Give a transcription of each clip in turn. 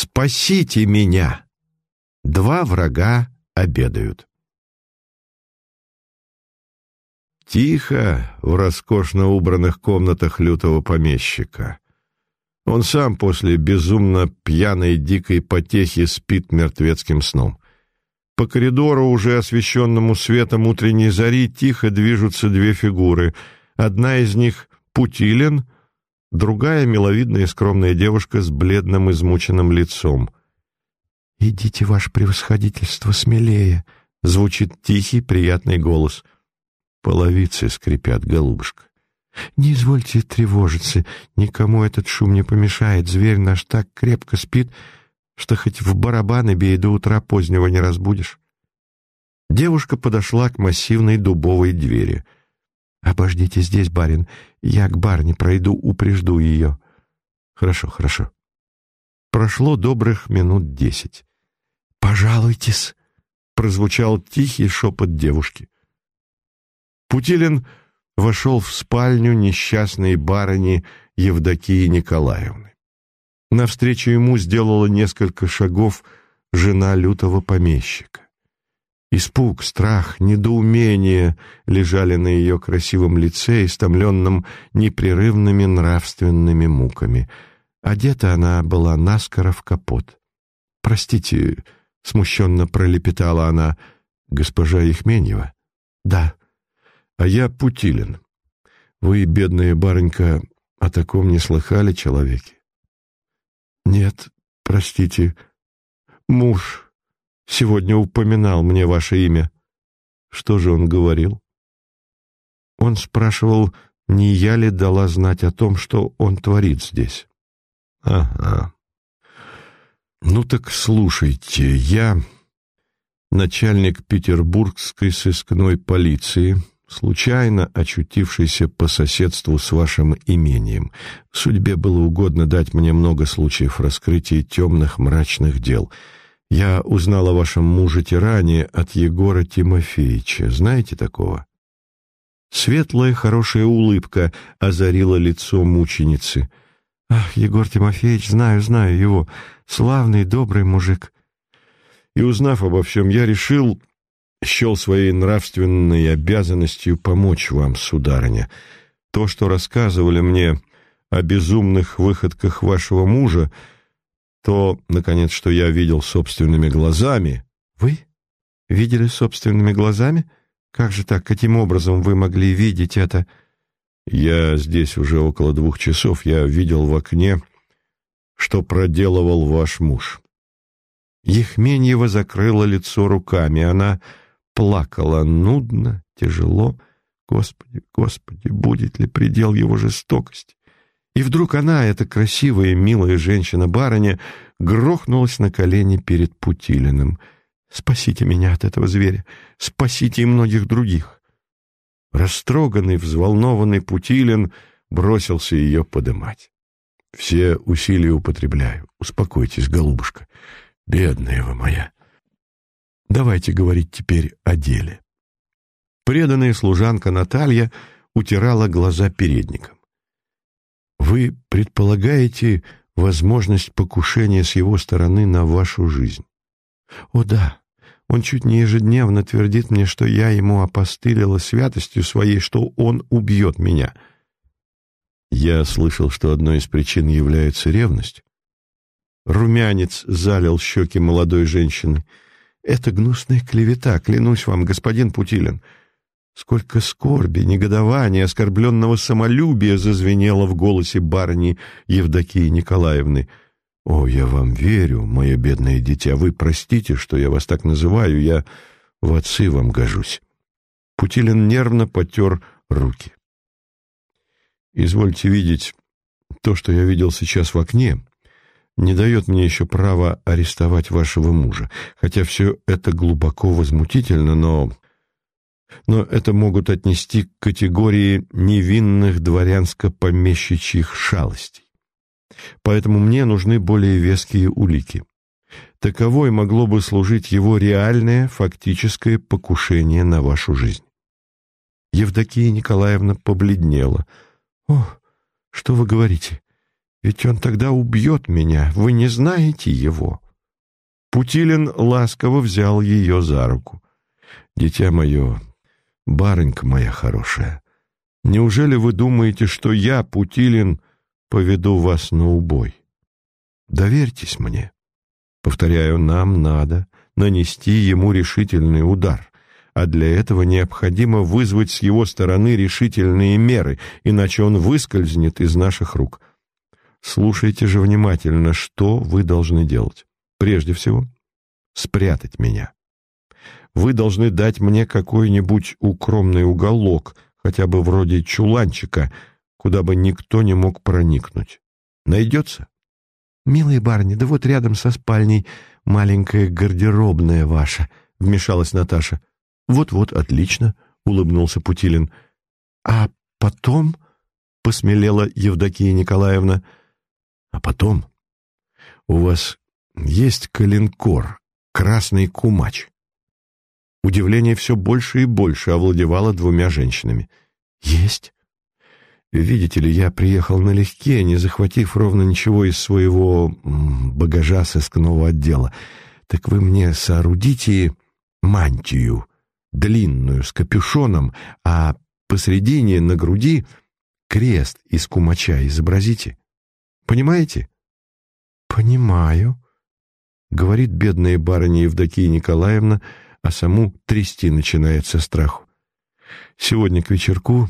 Спасите меня! Два врага обедают. Тихо в роскошно убранных комнатах лютого помещика. Он сам после безумно пьяной дикой потехи спит мертвецким сном. По коридору, уже освещенному светом утренней зари, тихо движутся две фигуры. Одна из них — Путилин, другая — миловидная и скромная девушка с бледным измученным лицом. «Идите, ваше превосходительство, смелее!» — звучит тихий, приятный голос. Половицы скрипят, голубушка. «Не извольте тревожиться, никому этот шум не помешает. Зверь наш так крепко спит, что хоть в барабаны бей, до утра позднего не разбудишь». Девушка подошла к массивной дубовой двери. «Обождите здесь, барин, я к барне пройду, упрежду ее». «Хорошо, хорошо». Прошло добрых минут десять. «Пожалуйтесь», — прозвучал тихий шепот девушки. Путилин вошел в спальню несчастной барыни Евдокии Николаевны. Навстречу ему сделала несколько шагов жена лютого помещика. Испуг, страх, недоумение лежали на ее красивом лице, истомленном непрерывными нравственными муками. Одета она была наскоро в капот. «Простите, — смущенно пролепетала она. «Госпожа Ихменева?» «Да». «А я Путилин. Вы, бедная барынька, о таком не слыхали человеке?» «Нет, простите. Муж сегодня упоминал мне ваше имя». «Что же он говорил?» Он спрашивал, не я ли дала знать о том, что он творит здесь. «Ага. «Ну так слушайте, я начальник петербургской сыскной полиции, случайно очутившийся по соседству с вашим имением. Судьбе было угодно дать мне много случаев раскрытия темных мрачных дел. Я узнал о вашем муже-тиране от Егора Тимофеевича. Знаете такого?» Светлая хорошая улыбка озарила лицо мученицы. «Ах, Егор Тимофеевич, знаю, знаю его. Славный, добрый мужик. И узнав обо всем, я решил, счел своей нравственной обязанностью помочь вам, сударыня. То, что рассказывали мне о безумных выходках вашего мужа, то, наконец, что я видел собственными глазами. Вы? Видели собственными глазами? Как же так, каким образом вы могли видеть это? Я здесь уже около двух часов, я видел в окне что проделывал ваш муж». Ехменьева закрыла лицо руками. Она плакала нудно, тяжело. Господи, Господи, будет ли предел его жестокости? И вдруг она, эта красивая, милая женщина-барыня, грохнулась на колени перед Путилиным. «Спасите меня от этого зверя! Спасите и многих других!» Растроганный, взволнованный Путилин бросился ее подымать. Все усилия употребляю. Успокойтесь, голубушка. Бедная вы моя. Давайте говорить теперь о деле. Преданная служанка Наталья утирала глаза передником. Вы предполагаете возможность покушения с его стороны на вашу жизнь? О да, он чуть не ежедневно твердит мне, что я ему опостылила святостью своей, что он убьет меня — я слышал, что одной из причин является ревность. Румянец залил щеки молодой женщины. Это гнусная клевета, клянусь вам, господин Путилин. Сколько скорби, негодования, оскорбленного самолюбия зазвенело в голосе барыни Евдокии Николаевны. «О, я вам верю, мое бедное дитя. Вы простите, что я вас так называю. Я в отцы вам гожусь». Путилин нервно потер руки. Извольте видеть, то, что я видел сейчас в окне, не дает мне еще права арестовать вашего мужа, хотя все это глубоко возмутительно, но... Но это могут отнести к категории невинных дворянско-помещичьих шалостей. Поэтому мне нужны более веские улики. Таковой могло бы служить его реальное, фактическое покушение на вашу жизнь. Евдокия Николаевна побледнела — «О, что вы говорите? Ведь он тогда убьет меня, вы не знаете его». Путилин ласково взял ее за руку. «Дитя мое, барынька моя хорошая, неужели вы думаете, что я, Путилин, поведу вас на убой? Доверьтесь мне. Повторяю, нам надо нанести ему решительный удар, а для этого необходимо вызвать с его стороны решительные меры, иначе он выскользнет из наших рук. Слушайте же внимательно, что вы должны делать. Прежде всего, спрятать меня. Вы должны дать мне какой-нибудь укромный уголок, хотя бы вроде чуланчика, куда бы никто не мог проникнуть. Найдется? «Милые барни, да вот рядом со спальней маленькая гардеробная ваша», — вмешалась Наташа. «Вот-вот, отлично», — улыбнулся Путилин. «А потом...» — посмелела Евдокия Николаевна. «А потом...» «У вас есть калинкор, красный кумач». Удивление все больше и больше овладевало двумя женщинами. «Есть». «Видите ли, я приехал налегке, не захватив ровно ничего из своего багажа сыскного отдела. Так вы мне соорудите мантию, длинную, с капюшоном, а посредине на груди крест из кумача изобразите. Понимаете?» «Понимаю», — говорит бедная барыня Евдокия Николаевна, а саму трясти начинает со страху. «Сегодня к вечерку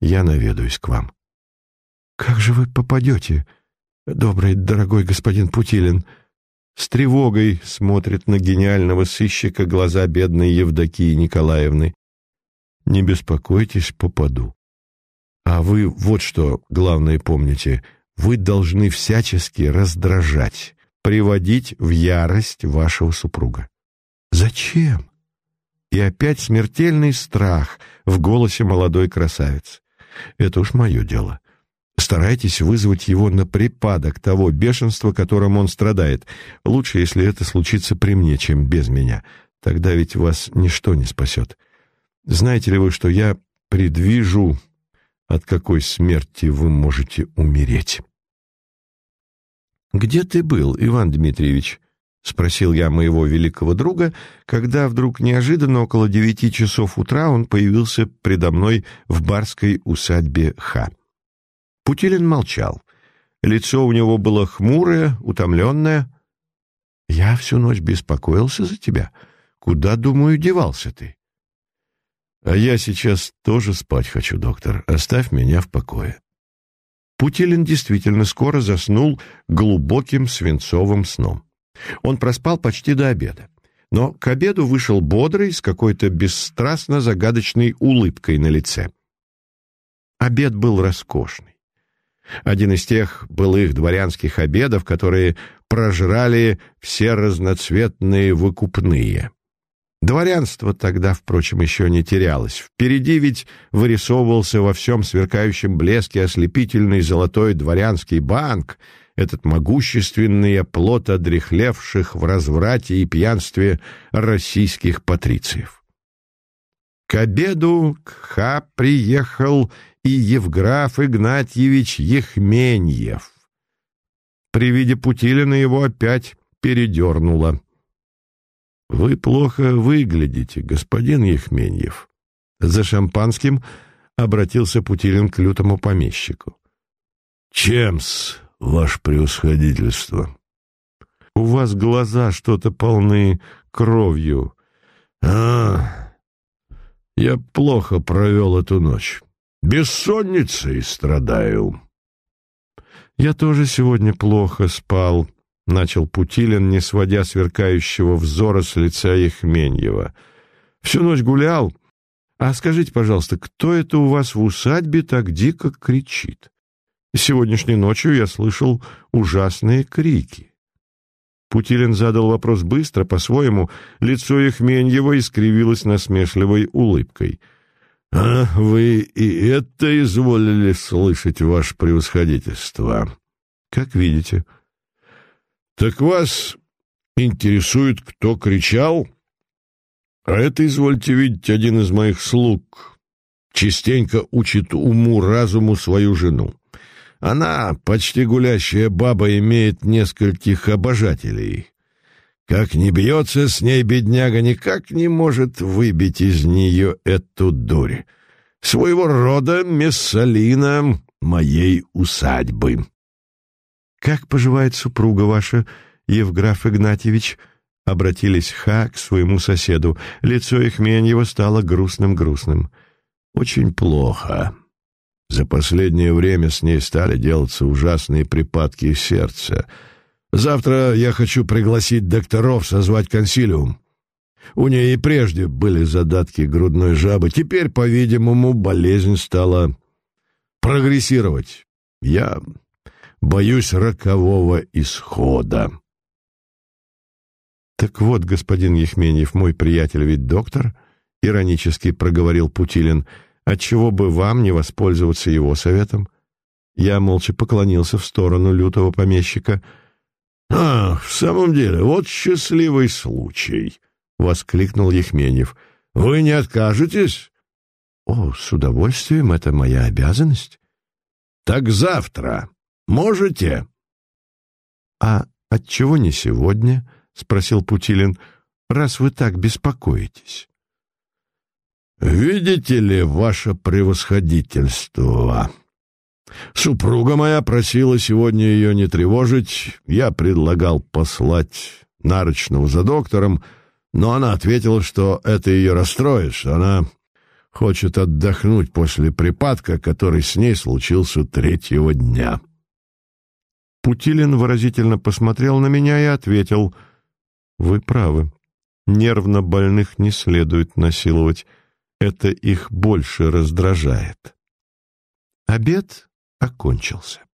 я наведаюсь к вам». «Как же вы попадете, добрый, дорогой господин Путилин?» С тревогой смотрит на гениального сыщика глаза бедной Евдокии Николаевны. «Не беспокойтесь, попаду. А вы вот что, главное, помните, вы должны всячески раздражать, приводить в ярость вашего супруга. Зачем? И опять смертельный страх в голосе молодой красавицы. Это уж мое дело. Старайтесь вызвать его на припадок того бешенства, которым он страдает. Лучше, если это случится при мне, чем без меня. Тогда ведь вас ничто не спасет. Знаете ли вы, что я предвижу, от какой смерти вы можете умереть? «Где ты был, Иван Дмитриевич?» — спросил я моего великого друга, когда вдруг неожиданно около девяти часов утра он появился предо мной в барской усадьбе Ха. Путилин молчал. Лицо у него было хмурое, утомленное. «Я всю ночь беспокоился за тебя. Куда, думаю, девался ты?» «А я сейчас тоже спать хочу, доктор. Оставь меня в покое». Путилин действительно скоро заснул глубоким свинцовым сном. Он проспал почти до обеда. Но к обеду вышел бодрый, с какой-то бесстрастно загадочной улыбкой на лице. Обед был роскошный. Один из тех былых дворянских обедов, которые прожрали все разноцветные выкупные. Дворянство тогда, впрочем, еще не терялось. Впереди ведь вырисовывался во всем сверкающем блеске ослепительный золотой дворянский банк, этот могущественный оплот одрехлевших в разврате и пьянстве российских патрициев. К обеду Кха приехал и Евграф Игнатьевич Ехменьев. При виде Путилина его опять передернуло. — Вы плохо выглядите, господин Ехменьев. За шампанским обратился Путилин к лютому помещику. — Чем-с, ваше превосходительство? — У вас глаза что-то полны кровью. — А, я плохо провел эту ночь. Бессонницей страдаю. Я тоже сегодня плохо спал, — начал Путилин, не сводя сверкающего взора с лица Ехменьева. Всю ночь гулял. А скажите, пожалуйста, кто это у вас в усадьбе так дико кричит? Сегодняшней ночью я слышал ужасные крики. Путилин задал вопрос быстро, по-своему. Лицо Ехменьева искривилось насмешливой улыбкой — «А вы и это изволили слышать, ваше превосходительство?» «Как видите». «Так вас интересует, кто кричал?» «А это, извольте видеть, один из моих слуг. Частенько учит уму-разуму свою жену. Она, почти гулящая баба, имеет нескольких обожателей. Как не бьется с ней бедняга, никак не может выбить из нее эту дурь. Своего рода Мессалина моей усадьбы. — Как поживает супруга ваша, Евграф Игнатьевич? — обратились Ха к своему соседу. Лицо Ихменьева стало грустным-грустным. — Очень плохо. За последнее время с ней стали делаться ужасные припадки сердца. Завтра я хочу пригласить докторов созвать консилиум. У нее и прежде были задатки грудной жабы. Теперь, по-видимому, болезнь стала прогрессировать. Я боюсь рокового исхода. «Так вот, господин Ехменев, мой приятель ведь доктор», — иронически проговорил Путилин, — Отчего бы вам не воспользоваться его советом? Я молча поклонился в сторону лютого помещика. — А, в самом деле, вот счастливый случай! — воскликнул Ехменев. — Вы не откажетесь? — О, с удовольствием, это моя обязанность. — Так завтра. Можете? — А отчего не сегодня? — спросил Путилин. — Раз вы так беспокоитесь. «Видите ли, ваше превосходительство...» Супруга моя просила сегодня ее не тревожить. Я предлагал послать Нарочного за доктором, но она ответила, что это ее расстроит, что она хочет отдохнуть после припадка, который с ней случился третьего дня. Путилин выразительно посмотрел на меня и ответил, «Вы правы, нервно больных не следует насиловать» это их больше раздражает. Обед окончился.